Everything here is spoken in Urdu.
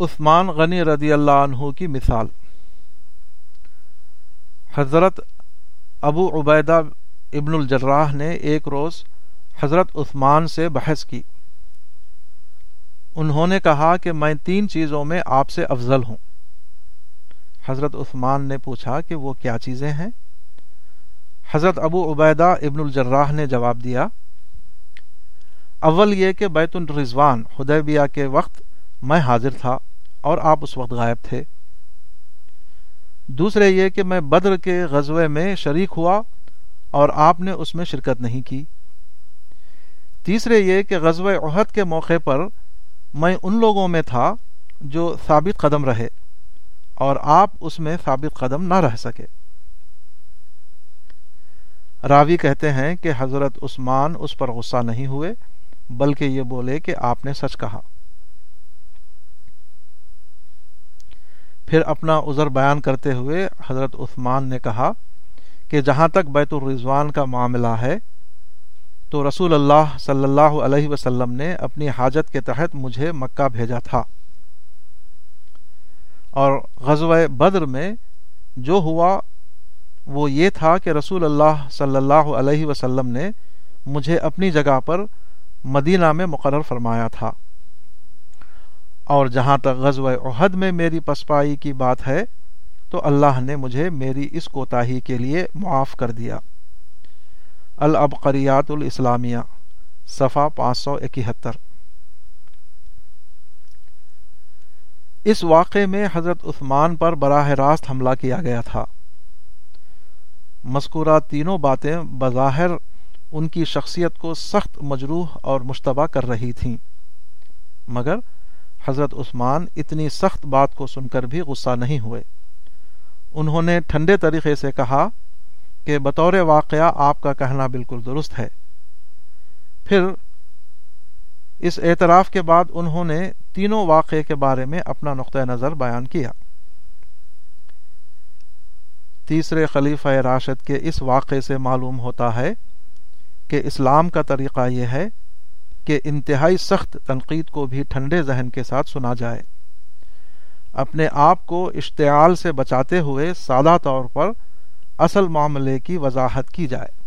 عثمان غنی رضی اللہ عنہ کی مثال۔ حضرت ابو عبیدہ ابن الجراح نے ایک روز حضرت عثمان سے بحث کی۔ انہوں نے کہا کہ میں تین چیزوں میں آپ سے افضل ہوں۔ حضرت عثمان نے پوچھا کہ وہ کیا چیزیں ہیں؟ حضرت ابو عبیدہ ابن الجراح نے جواب دیا، اول یہ کہ بیت الرضوان حدیبیہ کے وقت میں حاضر تھا اور آپ اس وقت غائب تھے۔ دوسرے یہ کہ میں بدر کے غزوے میں شریک ہوا اور آپ نے اس میں شرکت نہیں کی۔ تیسرے یہ کہ غزوہ عہد کے موقع پر میں ان لوگوں میں تھا جو ثابت قدم رہے اور آپ اس میں ثابت قدم نہ رہ سکے۔ راوی کہتے ہیں کہ حضرت عثمان اس پر غصہ نہیں ہوئے، بلکہ یہ بولے کہ آپ نے سچ کہا۔ پھر اپنا عذر بیان کرتے ہوئے حضرت عثمان نے کہا کہ جہاں تک بیت الرضوان کا معاملہ ہے، تو رسول اللہ صلی اللہ علیہ وسلم نے اپنی حاجت کے تحت مجھے مکہ بھیجا تھا۔ اور غزوہ بدر میں جو ہوا، وہ یہ تھا کہ رسول اللہ صلی اللہ علیہ وسلم نے مجھے اپنی جگہ پر مدینہ میں مقرر فرمایا تھا۔ اور جہاں تک غزوہ عہد میں میری پسپائی کی بات ہے، تو اللہ نے مجھے میری اس کوتاہی کے لیے معاف کر دیا۔ الابقریات الاسلامیہ، صفحہ پانچ سو اکہتر۔ اس واقعے میں حضرت عثمان پر براہ راست حملہ کیا گیا تھا۔ مذکورہ تینوں باتیں بظاہر ان کی شخصیت کو سخت مجروح اور مشتبہ کر رہی تھیں، مگر حضرت عثمان اتنی سخت بات کو سن کر بھی غصہ نہیں ہوئے۔ انہوں نے ٹھنڈے طریقے سے کہا کہ بطور واقعہ آپ کا کہنا بالکل درست ہے۔ پھر اس اعتراف کے بعد انہوں نے تینوں واقعے کے بارے میں اپنا نقطۂ نظر بیان کیا۔ تیسرے خلیفہ راشد کے اس واقعے سے معلوم ہوتا ہے کہ اسلام کا طریقہ یہ ہے کہ انتہائی سخت تنقید کو بھی ٹھنڈے ذہن کے ساتھ سنا جائے۔ اپنے آپ کو اشتعال سے بچاتے ہوئے سادہ طور پر اصل معاملے کی وضاحت کی جائے۔